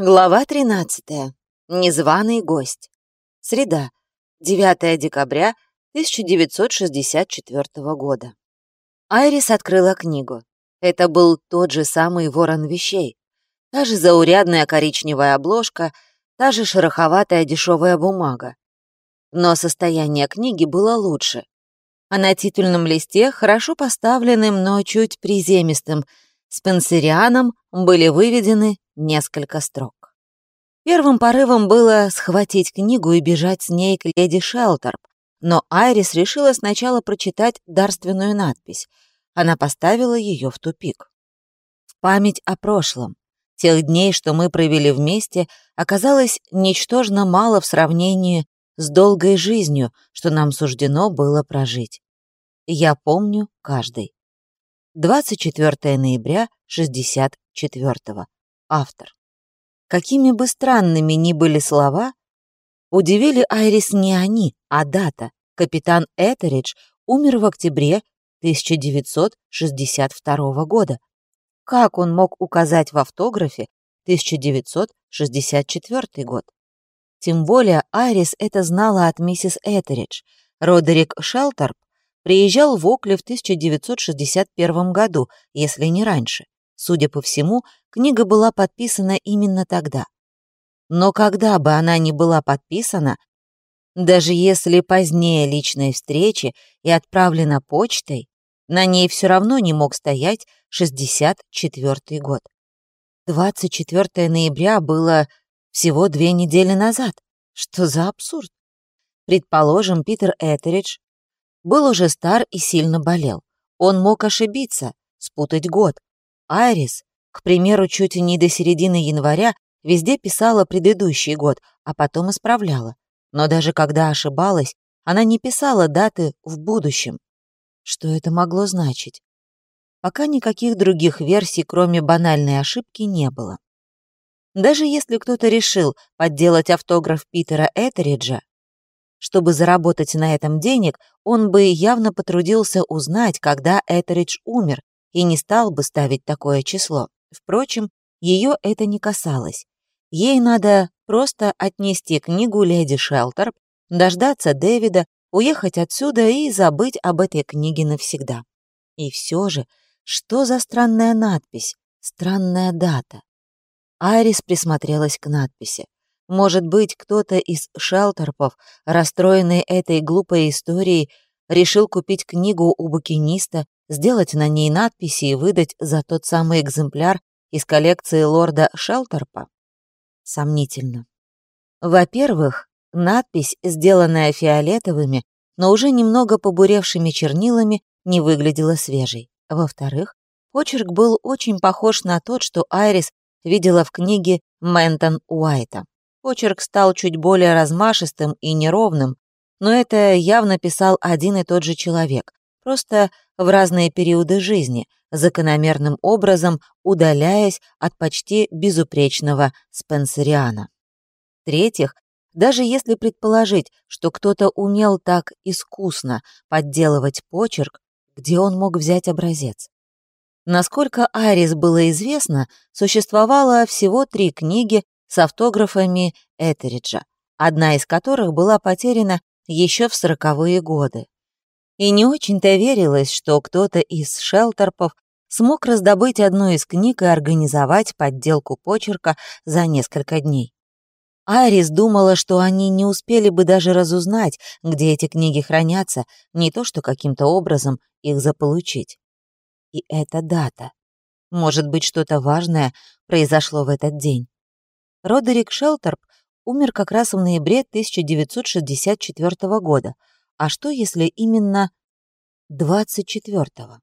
Глава 13. Незваный гость. Среда. 9 декабря 1964 года. Айрис открыла книгу. Это был тот же самый ворон вещей. Та же заурядная коричневая обложка, та же шероховатая дешевая бумага. Но состояние книги было лучше. А на титульном листе, хорошо поставленным, но чуть приземистым, Спенсерианом были выведены несколько строк. Первым порывом было схватить книгу и бежать с ней к леди Шелтерп, но Айрис решила сначала прочитать дарственную надпись. Она поставила ее в тупик. В память о прошлом, тех дней, что мы провели вместе, оказалось ничтожно мало в сравнении с долгой жизнью, что нам суждено было прожить. Я помню каждый. 24 ноября 64-го. Автор. Какими бы странными ни были слова, удивили Айрис не они, а дата. Капитан Этеридж умер в октябре 1962 года. Как он мог указать в автографе 1964 год? Тем более Айрис это знала от миссис Этеридж. Родерик Шелтерп приезжал в Окли в 1961 году, если не раньше. Судя по всему, книга была подписана именно тогда. Но когда бы она ни была подписана, даже если позднее личной встречи и отправлена почтой, на ней все равно не мог стоять 64 год. 24 ноября было всего две недели назад. Что за абсурд? Предположим, Питер Этеридж был уже стар и сильно болел. Он мог ошибиться, спутать год. Айрис, к примеру, чуть не до середины января везде писала предыдущий год, а потом исправляла. Но даже когда ошибалась, она не писала даты в будущем. Что это могло значить? Пока никаких других версий, кроме банальной ошибки, не было. Даже если кто-то решил подделать автограф Питера Этериджа, чтобы заработать на этом денег, он бы явно потрудился узнать, когда Этеридж умер, и не стал бы ставить такое число. Впрочем, ее это не касалось. Ей надо просто отнести книгу леди Шелтерп, дождаться Дэвида, уехать отсюда и забыть об этой книге навсегда. И все же, что за странная надпись, странная дата? Айрис присмотрелась к надписи. Может быть, кто-то из Шелтерпов, расстроенный этой глупой историей, решил купить книгу у букиниста, сделать на ней надписи и выдать за тот самый экземпляр из коллекции лорда Шелтерпа? Сомнительно. Во-первых, надпись, сделанная фиолетовыми, но уже немного побуревшими чернилами, не выглядела свежей. Во-вторых, почерк был очень похож на тот, что Айрис видела в книге Мэнтон Уайта. Почерк стал чуть более размашистым и неровным, но это явно писал один и тот же человек, просто в разные периоды жизни, закономерным образом удаляясь от почти безупречного Спенсериана. В-третьих, даже если предположить, что кто-то умел так искусно подделывать почерк, где он мог взять образец? Насколько Айрис было известно, существовало всего три книги с автографами Этериджа, одна из которых была потеряна еще в сороковые годы. И не очень-то верилось, что кто-то из шелтерпов смог раздобыть одну из книг и организовать подделку почерка за несколько дней. Айрис думала, что они не успели бы даже разузнать, где эти книги хранятся, не то что каким-то образом их заполучить. И эта дата. Может быть, что-то важное произошло в этот день. Родерик Шелтерп умер как раз в ноябре 1964 года. А что, если именно 24-го?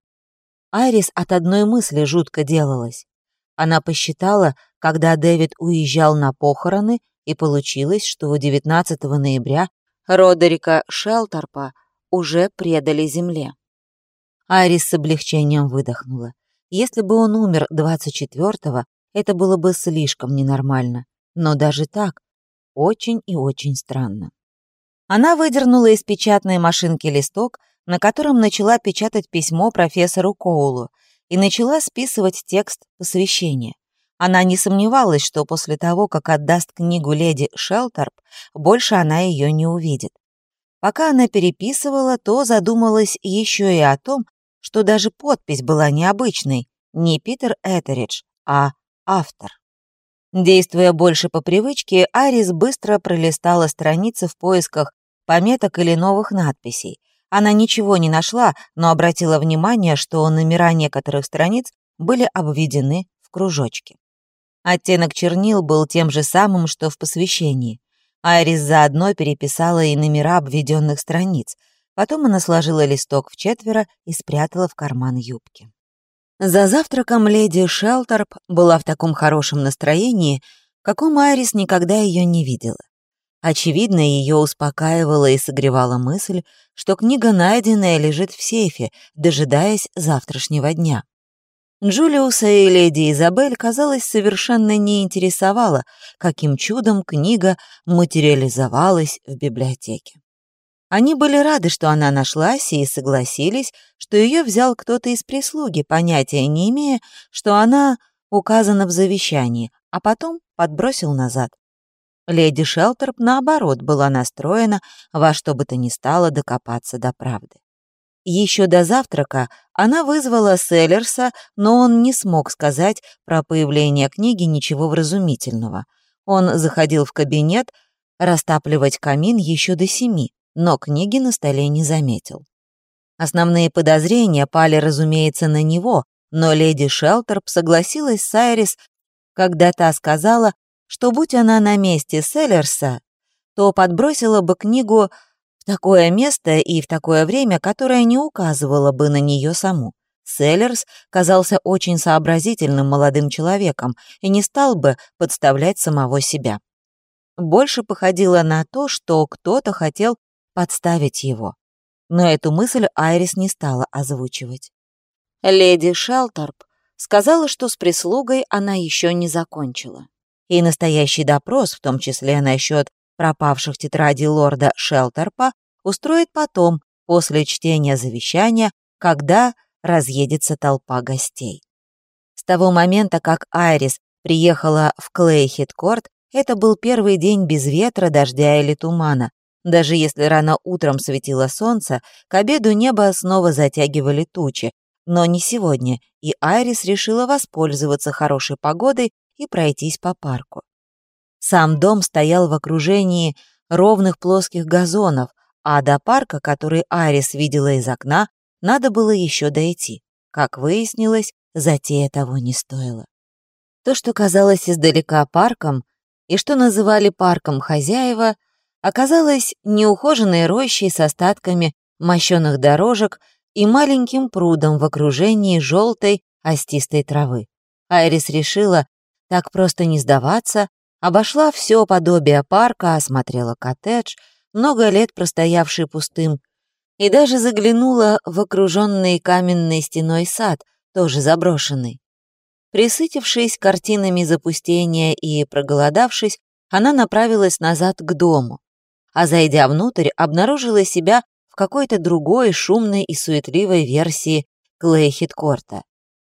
Айрис от одной мысли жутко делалась. Она посчитала, когда Дэвид уезжал на похороны, и получилось, что 19 ноября Родерика Шелтерпа уже предали земле. Айрис с облегчением выдохнула. Если бы он умер 24-го, это было бы слишком ненормально. Но даже так, очень и очень странно. Она выдернула из печатной машинки листок, на котором начала печатать письмо профессору Коулу и начала списывать текст посвящения. Она не сомневалась, что после того, как отдаст книгу леди Шелтерп, больше она ее не увидит. Пока она переписывала, то задумалась еще и о том, что даже подпись была необычной, не Питер Этеридж, а автор. Действуя больше по привычке, Арис быстро пролистала страницы в поисках пометок или новых надписей. Она ничего не нашла, но обратила внимание, что номера некоторых страниц были обведены в кружочки. Оттенок чернил был тем же самым, что в посвящении. Айрис заодно переписала и номера обведенных страниц. Потом она сложила листок в четверо и спрятала в карман юбки. За завтраком леди Шелтерп была в таком хорошем настроении, каком Айрис никогда ее не видела. Очевидно, ее успокаивала и согревала мысль, что книга найденная лежит в сейфе, дожидаясь завтрашнего дня. Джулиуса и леди Изабель, казалось, совершенно не интересовало, каким чудом книга материализовалась в библиотеке. Они были рады, что она нашлась, и согласились, что ее взял кто-то из прислуги, понятия не имея, что она указана в завещании, а потом подбросил назад. Леди Шелтерп, наоборот, была настроена во что бы то ни стало докопаться до правды. Еще до завтрака она вызвала Селлерса, но он не смог сказать про появление книги ничего вразумительного. Он заходил в кабинет растапливать камин еще до семи, но книги на столе не заметил. Основные подозрения пали, разумеется, на него, но леди Шелтерп согласилась с Айрис, когда та сказала, что будь она на месте Селлерса, то подбросила бы книгу такое место и в такое время, которое не указывало бы на нее саму. Селлерс казался очень сообразительным молодым человеком и не стал бы подставлять самого себя. Больше походило на то, что кто-то хотел подставить его. Но эту мысль Айрис не стала озвучивать. Леди Шелтерп сказала, что с прислугой она еще не закончила. И настоящий допрос, в том числе насчет пропавших тетрадей лорда Шелтерпа устроит потом, после чтения завещания, когда разъедется толпа гостей. С того момента, как Айрис приехала в Клейхит-Корт, это был первый день без ветра, дождя или тумана. Даже если рано утром светило солнце, к обеду небо снова затягивали тучи. Но не сегодня, и Айрис решила воспользоваться хорошей погодой и пройтись по парку. Сам дом стоял в окружении ровных плоских газонов, а до парка, который Арис видела из окна, надо было еще дойти. Как выяснилось, затея того не стоила. То, что казалось издалека парком, и что называли парком хозяева, оказалось неухоженной рощей с остатками мощеных дорожек и маленьким прудом в окружении желтой остистой травы. Айрис решила так просто не сдаваться Обошла все подобие парка, осмотрела коттедж, много лет простоявший пустым, и даже заглянула в окруженный каменной стеной сад, тоже заброшенный. Присытившись картинами запустения и проголодавшись, она направилась назад к дому, а зайдя внутрь, обнаружила себя в какой-то другой шумной и суетливой версии Клейхиткорта.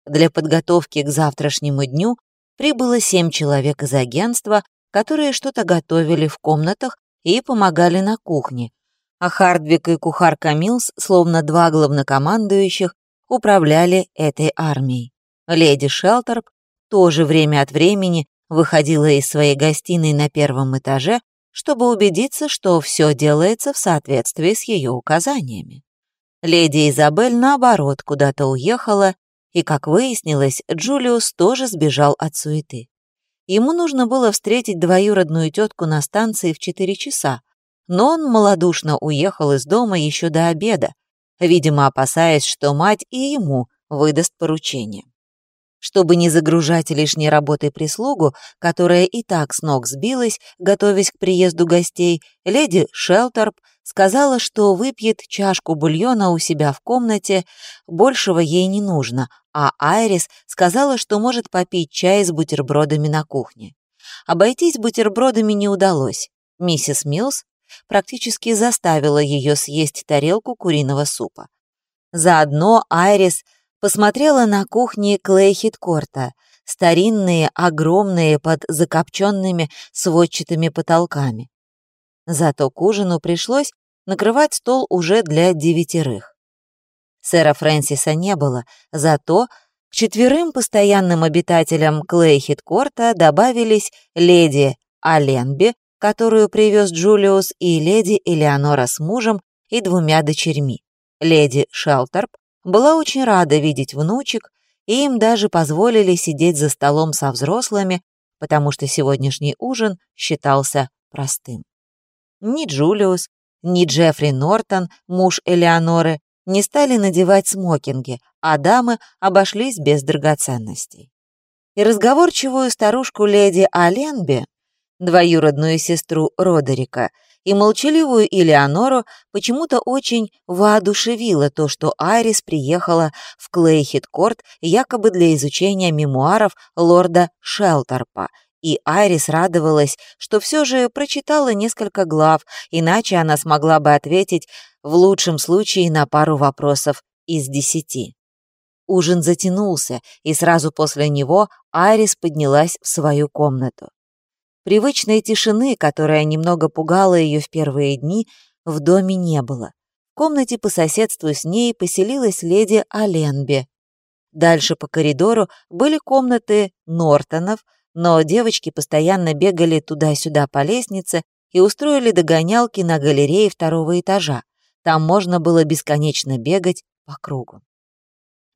Для подготовки к завтрашнему дню прибыло семь человек из агентства, которые что-то готовили в комнатах и помогали на кухне, а Хардвик и кухарка Милс, словно два главнокомандующих, управляли этой армией. Леди Шелтерп тоже время от времени выходила из своей гостиной на первом этаже, чтобы убедиться, что все делается в соответствии с ее указаниями. Леди Изабель, наоборот, куда-то уехала и, как выяснилось, Джулиус тоже сбежал от суеты. Ему нужно было встретить двоюродную тетку на станции в 4 часа, но он малодушно уехал из дома еще до обеда, видимо, опасаясь, что мать и ему выдаст поручение. Чтобы не загружать лишней работой прислугу, которая и так с ног сбилась, готовясь к приезду гостей, леди Шелтерп сказала, что выпьет чашку бульона у себя в комнате, большего ей не нужно, а Айрис сказала, что может попить чай с бутербродами на кухне. Обойтись бутербродами не удалось. Миссис Милс практически заставила ее съесть тарелку куриного супа. Заодно Айрис посмотрела на кухне Клейхиткорта, старинные, огромные, под закопченными сводчатыми потолками. Зато к ужину пришлось накрывать стол уже для девятерых. Сэра Фрэнсиса не было, зато к четверым постоянным обитателям Клейхит-Корта добавились леди Аленби, которую привез Джулиус, и леди Элеонора с мужем и двумя дочерьми. Леди Шелтерп была очень рада видеть внучек, и им даже позволили сидеть за столом со взрослыми, потому что сегодняшний ужин считался простым. Ни Джулиус, ни Джеффри Нортон, муж Элеоноры, не стали надевать смокинги, а дамы обошлись без драгоценностей. И разговорчивую старушку леди Аленби, двоюродную сестру Родерика, и молчаливую Элеонору почему-то очень воодушевило то, что Айрис приехала в Клейхит-Корт якобы для изучения мемуаров лорда Шелтерпа, и Айрис радовалась, что все же прочитала несколько глав, иначе она смогла бы ответить в лучшем случае на пару вопросов из десяти. Ужин затянулся, и сразу после него Айрис поднялась в свою комнату. Привычной тишины, которая немного пугала ее в первые дни, в доме не было. В комнате по соседству с ней поселилась леди Аленби. Дальше по коридору были комнаты Нортонов, но девочки постоянно бегали туда-сюда по лестнице и устроили догонялки на галерее второго этажа. Там можно было бесконечно бегать по кругу.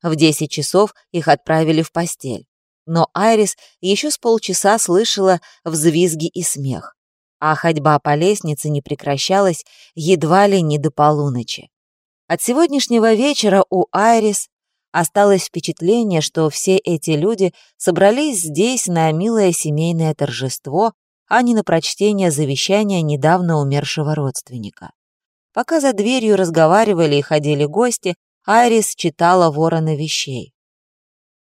В 10 часов их отправили в постель. Но Айрис еще с полчаса слышала взвизги и смех, а ходьба по лестнице не прекращалась едва ли не до полуночи. От сегодняшнего вечера у Айрис осталось впечатление, что все эти люди собрались здесь на милое семейное торжество, а не на прочтение завещания недавно умершего родственника. Пока за дверью разговаривали и ходили гости, Айрис читала ворона вещей.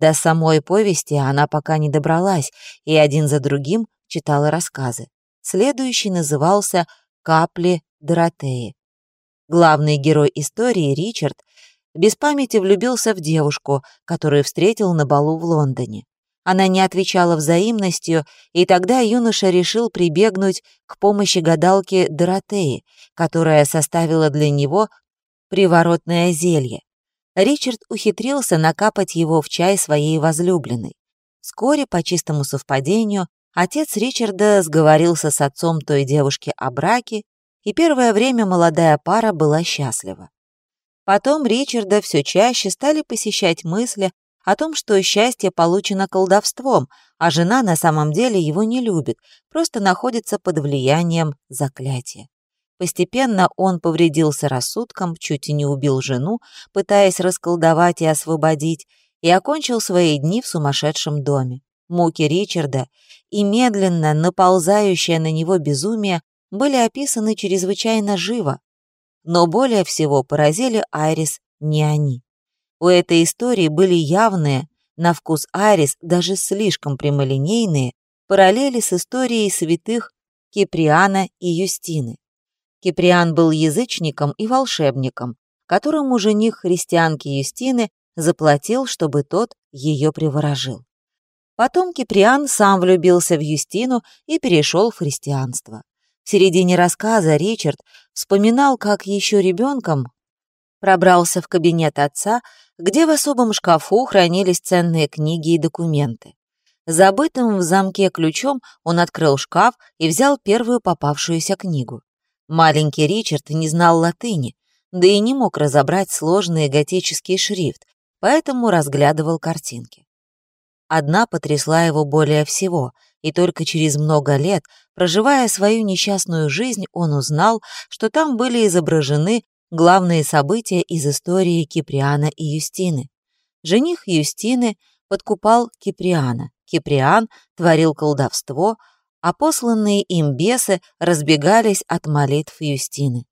До самой повести она пока не добралась, и один за другим читала рассказы. Следующий назывался «Капли Доротеи». Главный герой истории, Ричард, без памяти влюбился в девушку, которую встретил на балу в Лондоне. Она не отвечала взаимностью, и тогда юноша решил прибегнуть к помощи гадалки Доротеи, которая составила для него приворотное зелье. Ричард ухитрился накапать его в чай своей возлюбленной. Вскоре, по чистому совпадению, отец Ричарда сговорился с отцом той девушки о браке, и первое время молодая пара была счастлива. Потом Ричарда все чаще стали посещать мысли о том, что счастье получено колдовством, а жена на самом деле его не любит, просто находится под влиянием заклятия. Постепенно он повредился рассудком, чуть не убил жену, пытаясь расколдовать и освободить, и окончил свои дни в сумасшедшем доме. Муки Ричарда и медленно наползающее на него безумие были описаны чрезвычайно живо. Но более всего поразили Айрис не они. У этой истории были явные, на вкус Айрис даже слишком прямолинейные, параллели с историей святых Киприана и Юстины. Киприан был язычником и волшебником, которому жених христианки Юстины заплатил, чтобы тот ее приворожил. Потом Киприан сам влюбился в Юстину и перешел в христианство. В середине рассказа Ричард вспоминал, как еще ребенком пробрался в кабинет отца, где в особом шкафу хранились ценные книги и документы. Забытым в замке ключом он открыл шкаф и взял первую попавшуюся книгу. Маленький Ричард не знал латыни, да и не мог разобрать сложный готический шрифт, поэтому разглядывал картинки. Одна потрясла его более всего, и только через много лет, проживая свою несчастную жизнь, он узнал, что там были изображены главные события из истории Киприана и Юстины. Жених Юстины подкупал Киприана, Киприан творил колдовство, а посланные им бесы разбегались от молитв Юстины.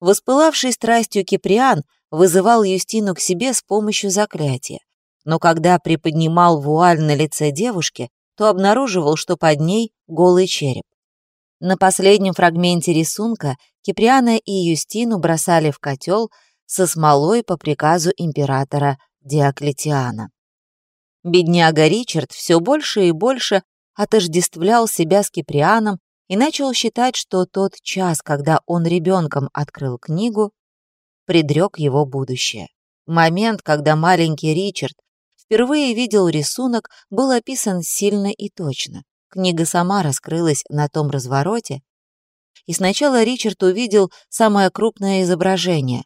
Воспылавший страстью Киприан вызывал Юстину к себе с помощью заклятия, но когда приподнимал вуаль на лице девушки, то обнаруживал, что под ней голый череп. На последнем фрагменте рисунка Киприана и Юстину бросали в котел со смолой по приказу императора Диоклетиана. Бедняга Ричард все больше и больше отождествлял себя с Киприаном и начал считать, что тот час, когда он ребенком открыл книгу, предрек его будущее. Момент, когда маленький Ричард впервые видел рисунок, был описан сильно и точно. Книга сама раскрылась на том развороте, и сначала Ричард увидел самое крупное изображение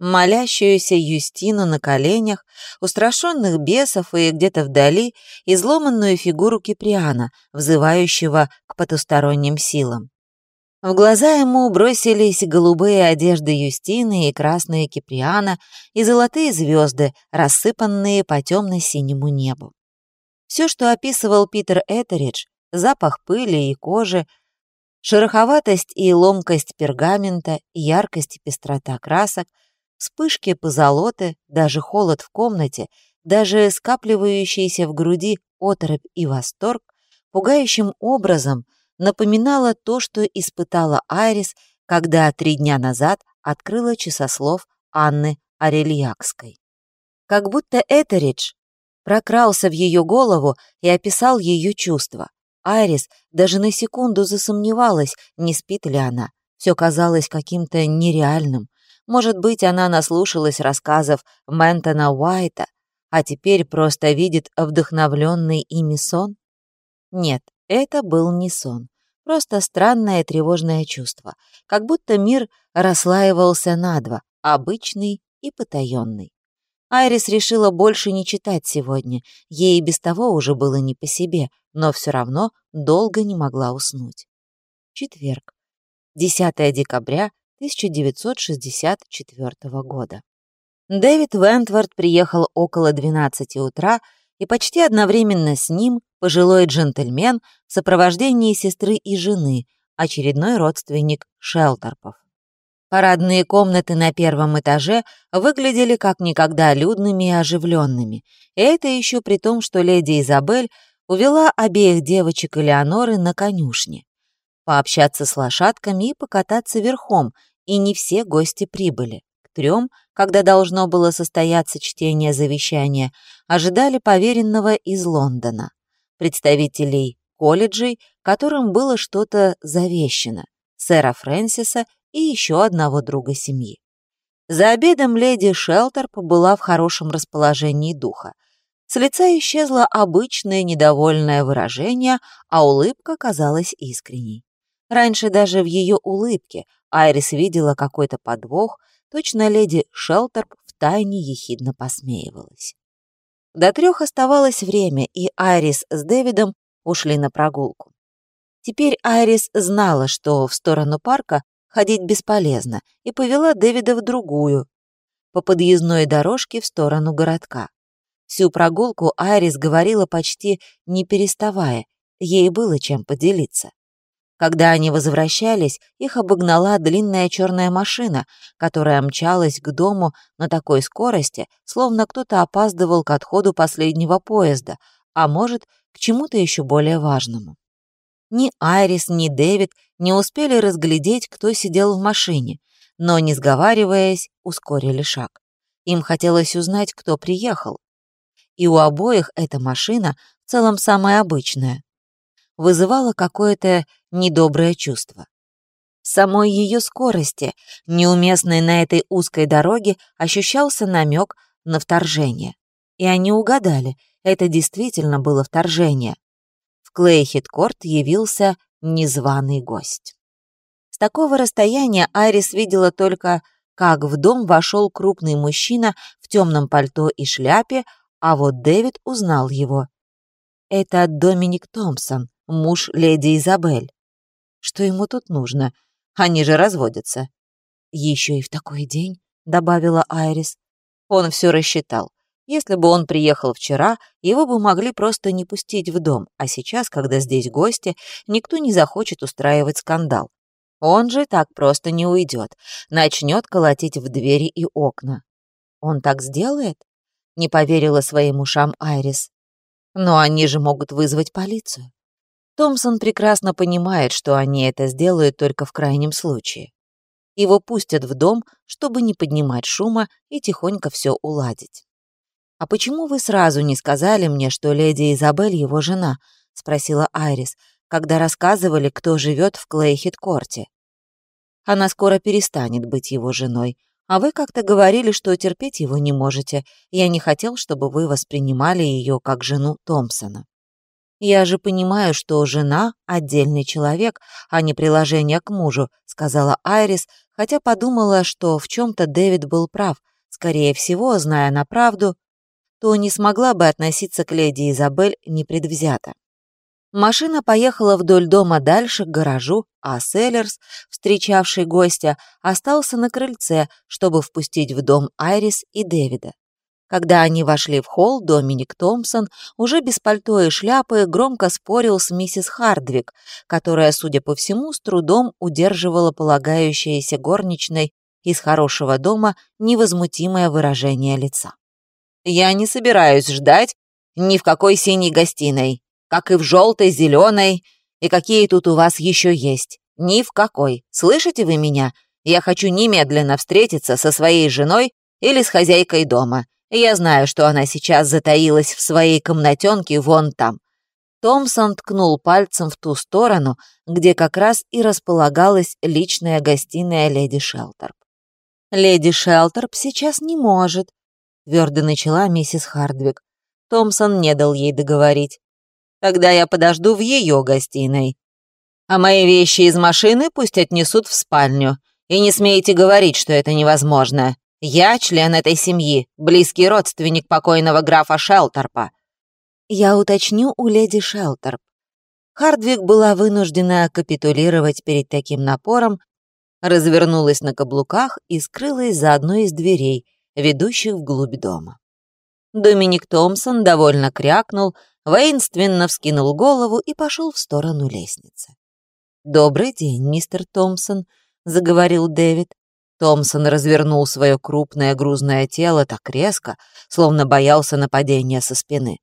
молящуюся Юстину на коленях, устрашенных бесов и где-то вдали изломанную фигуру Киприана, взывающего к потусторонним силам. В глаза ему бросились голубые одежды Юстины и красные Киприана и золотые звезды, рассыпанные по темно-синему небу. Все, что описывал Питер Этеридж, запах пыли и кожи, шероховатость и ломкость пергамента, яркость и пестрота красок — Вспышки позолоты, даже холод в комнате, даже скапливающийся в груди оторопь и восторг пугающим образом напоминало то, что испытала Айрис, когда три дня назад открыла часослов Анны Арельякской. Как будто Этеридж прокрался в ее голову и описал ее чувства. Айрис даже на секунду засомневалась, не спит ли она. Все казалось каким-то нереальным, может быть, она наслушалась рассказов Мэнтона Уайта, а теперь просто видит вдохновленный ими сон? Нет, это был не сон. Просто странное тревожное чувство, как будто мир расслаивался на два, обычный и потаенный. Айрис решила больше не читать сегодня, ей и без того уже было не по себе, но все равно долго не могла уснуть. Четверг. 10 декабря 1964 года. Дэвид Вентворд приехал около 12 утра, и почти одновременно с ним пожилой джентльмен в сопровождении сестры и жены, очередной родственник Шелтерпов. Парадные комнаты на первом этаже выглядели как никогда людными и оживленными, и это еще при том, что леди Изабель увела обеих девочек Элеоноры на конюшне. Пообщаться с лошадками и покататься верхом, и не все гости прибыли. К трем, когда должно было состояться чтение завещания, ожидали поверенного из Лондона, представителей колледжей, которым было что-то завещено, сэра Фрэнсиса и еще одного друга семьи. За обедом леди Шелтерп была в хорошем расположении духа. С лица исчезло обычное недовольное выражение, а улыбка казалась искренней. Раньше даже в ее улыбке Айрис видела какой-то подвох, точно леди Шелтерп втайне ехидно посмеивалась. До трех оставалось время, и Айрис с Дэвидом ушли на прогулку. Теперь Айрис знала, что в сторону парка ходить бесполезно, и повела Дэвида в другую, по подъездной дорожке в сторону городка. Всю прогулку Айрис говорила почти не переставая, ей было чем поделиться. Когда они возвращались, их обогнала длинная черная машина, которая мчалась к дому на такой скорости, словно кто-то опаздывал к отходу последнего поезда, а может, к чему-то еще более важному. Ни Айрис, ни Дэвид не успели разглядеть, кто сидел в машине, но, не сговариваясь, ускорили шаг. Им хотелось узнать, кто приехал. И у обоих эта машина в целом самая обычная, вызывало какое-то недоброе чувство. самой ее скорости, неуместной на этой узкой дороге, ощущался намек на вторжение. И они угадали, это действительно было вторжение. В Клейхиткорт явился незваный гость. С такого расстояния Айрис видела только, как в дом вошел крупный мужчина в темном пальто и шляпе, а вот Дэвид узнал его. Это Доминик Томпсон, муж леди Изабель. Что ему тут нужно? Они же разводятся. Еще и в такой день, добавила Айрис. Он все рассчитал. Если бы он приехал вчера, его бы могли просто не пустить в дом, а сейчас, когда здесь гости, никто не захочет устраивать скандал. Он же так просто не уйдет, начнет колотить в двери и окна. Он так сделает? Не поверила своим ушам Айрис. Но они же могут вызвать полицию. Томпсон прекрасно понимает, что они это сделают только в крайнем случае. Его пустят в дом, чтобы не поднимать шума и тихонько все уладить. «А почему вы сразу не сказали мне, что леди Изабель его жена?» — спросила Айрис, когда рассказывали, кто живет в Клейхит-корте. «Она скоро перестанет быть его женой, а вы как-то говорили, что терпеть его не можете. Я не хотел, чтобы вы воспринимали ее как жену Томпсона. Я же понимаю, что жена — отдельный человек, а не приложение к мужу, сказала Айрис, хотя подумала, что в чем-то Дэвид был прав. Скорее всего, зная на правду, то не смогла бы относиться к леди Изабель непредвзято. Машина поехала вдоль дома дальше, к гаражу, а Селлерс, встречавший гостя, остался на крыльце, чтобы впустить в дом Айрис и Дэвида. Когда они вошли в холл, Доминик Томпсон, уже без пальто и шляпы, громко спорил с миссис Хардвик, которая, судя по всему, с трудом удерживала полагающееся горничной из хорошего дома невозмутимое выражение лица. «Я не собираюсь ждать ни в какой синей гостиной», как и в желтой, зеленой, и какие тут у вас еще есть. Ни в какой. Слышите вы меня? Я хочу немедленно встретиться со своей женой или с хозяйкой дома. Я знаю, что она сейчас затаилась в своей комнатенке вон там». Томпсон ткнул пальцем в ту сторону, где как раз и располагалась личная гостиная леди Шелтерп. «Леди Шелтерп сейчас не может», — твердо начала миссис Хардвик. Томпсон не дал ей договорить. Тогда я подожду в ее гостиной. А мои вещи из машины пусть отнесут в спальню. И не смейте говорить, что это невозможно. Я член этой семьи, близкий родственник покойного графа Шелтерпа. Я уточню у леди Шелтерп. Хардвик была вынуждена капитулировать перед таким напором, развернулась на каблуках и скрылась за одной из дверей, ведущих вглубь дома. Доминик Томпсон довольно крякнул, воинственно вскинул голову и пошел в сторону лестницы. «Добрый день, мистер Томпсон», — заговорил Дэвид. Томпсон развернул свое крупное грузное тело так резко, словно боялся нападения со спины.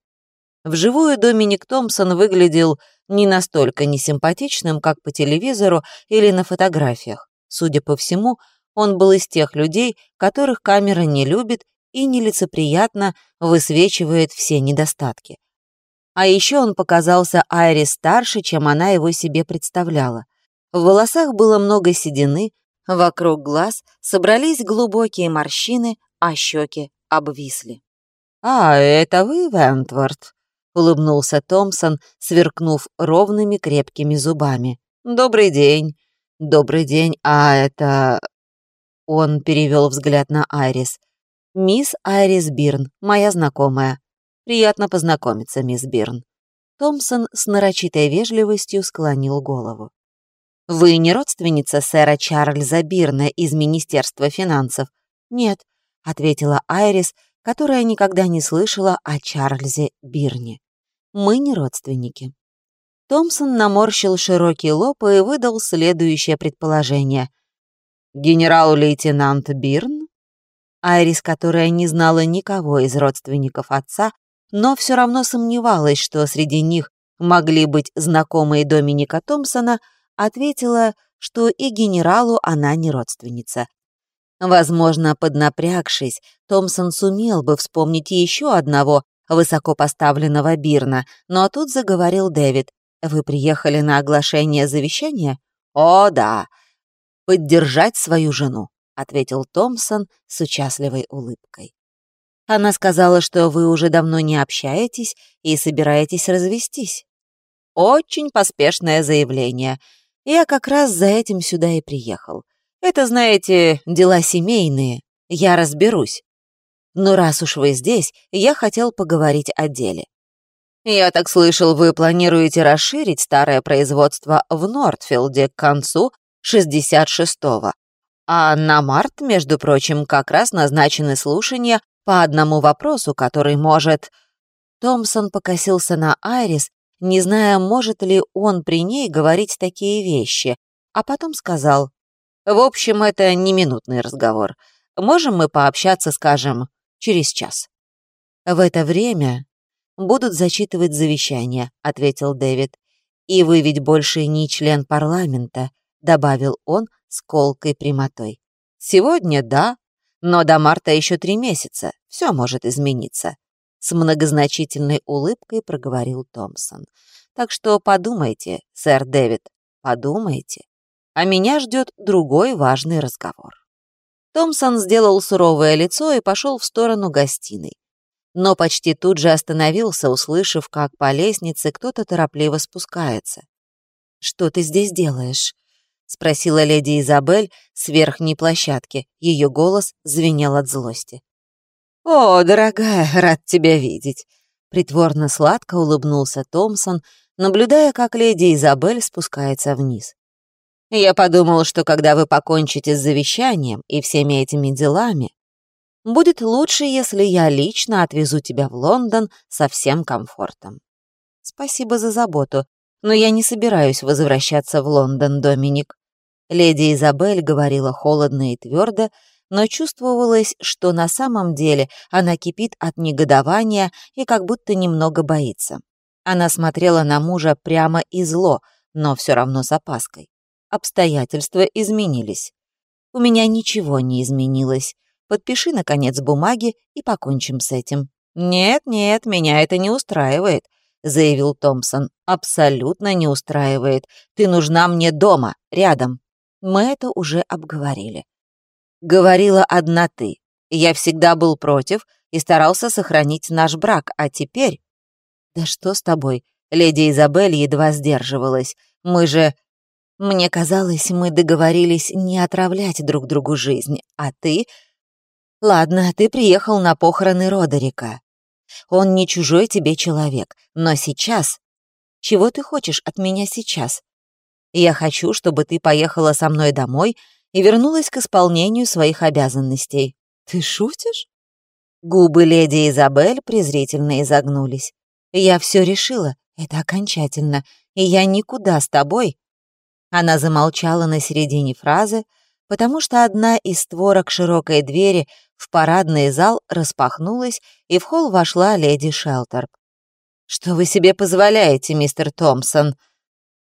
Вживую Доминик Томпсон выглядел не настолько несимпатичным, как по телевизору или на фотографиях. Судя по всему, он был из тех людей, которых камера не любит и нелицеприятно высвечивает все недостатки. А еще он показался Айре старше, чем она его себе представляла. В волосах было много седины, вокруг глаз собрались глубокие морщины, а щеки обвисли. «А, это вы, Вентворд?» — улыбнулся Томпсон, сверкнув ровными крепкими зубами. «Добрый день. Добрый день, а это...» Он перевел взгляд на Айрис. «Мисс Айрис Бирн, моя знакомая. «Приятно познакомиться, мисс Бирн». Томпсон с нарочитой вежливостью склонил голову. «Вы не родственница сэра Чарльза Бирна из Министерства финансов?» «Нет», — ответила Айрис, которая никогда не слышала о Чарльзе Бирне. «Мы не родственники». Томпсон наморщил широкий лоб и выдал следующее предположение. «Генерал-лейтенант Бирн?» Айрис, которая не знала никого из родственников отца, но все равно сомневалась, что среди них могли быть знакомые Доминика Томпсона, ответила, что и генералу она не родственница. Возможно, поднапрягшись, Томпсон сумел бы вспомнить еще одного высокопоставленного Бирна, но тут заговорил Дэвид. «Вы приехали на оглашение завещания?» «О, да. Поддержать свою жену», — ответил Томпсон с участливой улыбкой. Она сказала, что вы уже давно не общаетесь и собираетесь развестись. Очень поспешное заявление. Я как раз за этим сюда и приехал. Это, знаете, дела семейные. Я разберусь. Но раз уж вы здесь, я хотел поговорить о деле. Я так слышал, вы планируете расширить старое производство в Нортфилде к концу 66-го. А на март, между прочим, как раз назначены слушания по одному вопросу, который может... Томпсон покосился на Айрис, не зная, может ли он при ней говорить такие вещи, а потом сказал, «В общем, это не минутный разговор. Можем мы пообщаться, скажем, через час?» «В это время будут зачитывать завещание», — ответил Дэвид. «И вы ведь больше не член парламента», — добавил он с колкой прямотой. «Сегодня да, но до марта еще три месяца, все может измениться. С многозначительной улыбкой проговорил Томпсон. Так что подумайте, сэр Дэвид, подумайте. А меня ждет другой важный разговор. Томпсон сделал суровое лицо и пошел в сторону гостиной. Но почти тут же остановился, услышав, как по лестнице кто-то торопливо спускается. «Что ты здесь делаешь?» — спросила леди Изабель с верхней площадки. Ее голос звенел от злости. «О, дорогая, рад тебя видеть!» Притворно сладко улыбнулся Томпсон, наблюдая, как леди Изабель спускается вниз. «Я подумал, что когда вы покончите с завещанием и всеми этими делами, будет лучше, если я лично отвезу тебя в Лондон со всем комфортом. Спасибо за заботу, но я не собираюсь возвращаться в Лондон, Доминик. Леди Изабель говорила холодно и твердо, но чувствовалось, что на самом деле она кипит от негодования и как будто немного боится. Она смотрела на мужа прямо и зло, но все равно с опаской. Обстоятельства изменились. У меня ничего не изменилось. Подпиши, наконец, бумаги и покончим с этим. «Нет, нет, меня это не устраивает», — заявил Томпсон. «Абсолютно не устраивает. Ты нужна мне дома, рядом». Мы это уже обговорили. Говорила одна ты. Я всегда был против и старался сохранить наш брак, а теперь... Да что с тобой? Леди Изабель едва сдерживалась. Мы же... Мне казалось, мы договорились не отравлять друг другу жизнь, а ты... Ладно, ты приехал на похороны Родерика. Он не чужой тебе человек, но сейчас... Чего ты хочешь от меня сейчас? Я хочу, чтобы ты поехала со мной домой и вернулась к исполнению своих обязанностей. Ты шутишь? Губы леди Изабель презрительно изогнулись. Я все решила, это окончательно, и я никуда с тобой. Она замолчала на середине фразы, потому что одна из створок широкой двери в парадный зал распахнулась, и в холл вошла леди Шелтерп. «Что вы себе позволяете, мистер Томпсон?»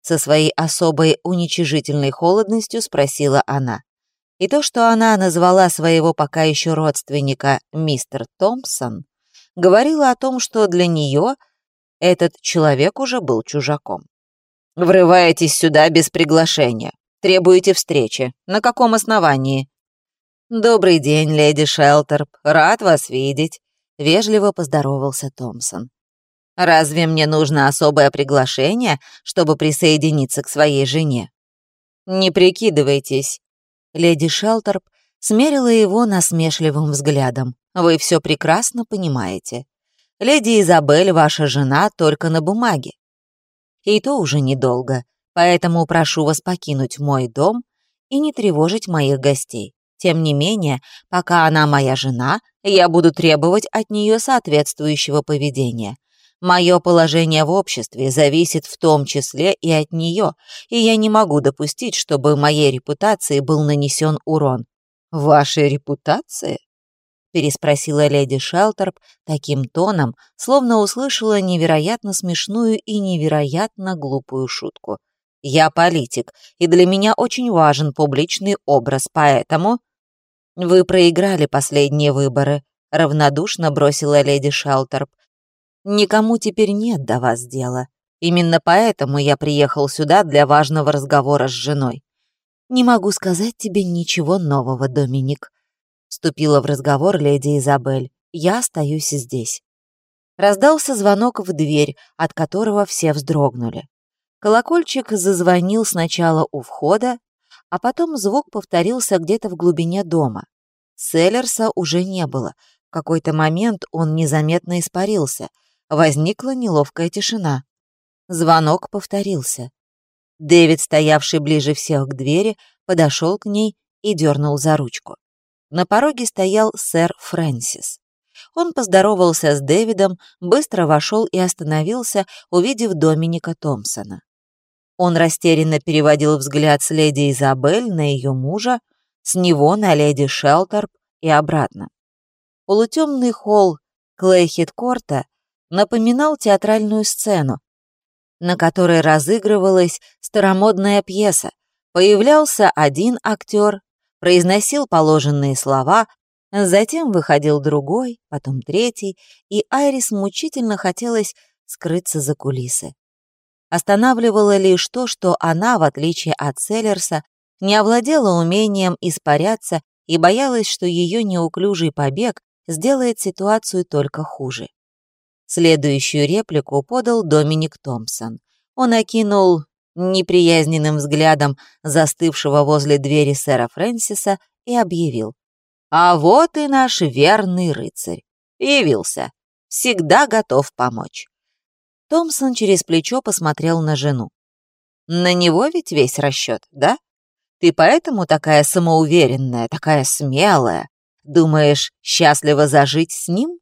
Со своей особой уничижительной холодностью спросила она. И то, что она назвала своего пока еще родственника мистер Томпсон, говорило о том, что для нее этот человек уже был чужаком. «Врываетесь сюда без приглашения. Требуете встречи. На каком основании?» «Добрый день, леди Шелтерп. Рад вас видеть», — вежливо поздоровался Томпсон. Разве мне нужно особое приглашение, чтобы присоединиться к своей жене? Не прикидывайтесь. Леди Шелтерп смерила его насмешливым взглядом. Вы все прекрасно понимаете. Леди Изабель, ваша жена, только на бумаге. И то уже недолго, поэтому прошу вас покинуть мой дом и не тревожить моих гостей. Тем не менее, пока она моя жена, я буду требовать от нее соответствующего поведения. Мое положение в обществе зависит в том числе и от нее, и я не могу допустить, чтобы моей репутации был нанесен урон». «Вашей репутации?» переспросила леди Шелтерп таким тоном, словно услышала невероятно смешную и невероятно глупую шутку. «Я политик, и для меня очень важен публичный образ, поэтому...» «Вы проиграли последние выборы», — равнодушно бросила леди Шелтерп. Никому теперь нет до вас дела. Именно поэтому я приехал сюда для важного разговора с женой. Не могу сказать тебе ничего нового, Доминик. Вступила в разговор леди Изабель. Я остаюсь здесь. Раздался звонок в дверь, от которого все вздрогнули. Колокольчик зазвонил сначала у входа, а потом звук повторился где-то в глубине дома. Селлерса уже не было. В какой-то момент он незаметно испарился — Возникла неловкая тишина. Звонок повторился. Дэвид, стоявший ближе всех к двери, подошел к ней и дернул за ручку. На пороге стоял сэр Фрэнсис. Он поздоровался с Дэвидом, быстро вошел и остановился, увидев Доминика Томпсона. Он растерянно переводил взгляд с леди Изабель на ее мужа, с него на леди Шелтерп и обратно. Полутемный холл Клейхит-Корта напоминал театральную сцену, на которой разыгрывалась старомодная пьеса. Появлялся один актер, произносил положенные слова, Затем выходил другой, потом третий, и Айрис мучительно хотелось скрыться за кулисы. Останавливало лишь то, что она, в отличие от Селлерса, не овладела умением испаряться и боялась, что ее неуклюжий побег сделает ситуацию только хуже. Следующую реплику подал Доминик Томпсон. Он окинул неприязненным взглядом застывшего возле двери сэра Фрэнсиса и объявил. «А вот и наш верный рыцарь. Явился. Всегда готов помочь». Томпсон через плечо посмотрел на жену. «На него ведь весь расчет, да? Ты поэтому такая самоуверенная, такая смелая? Думаешь, счастливо зажить с ним?»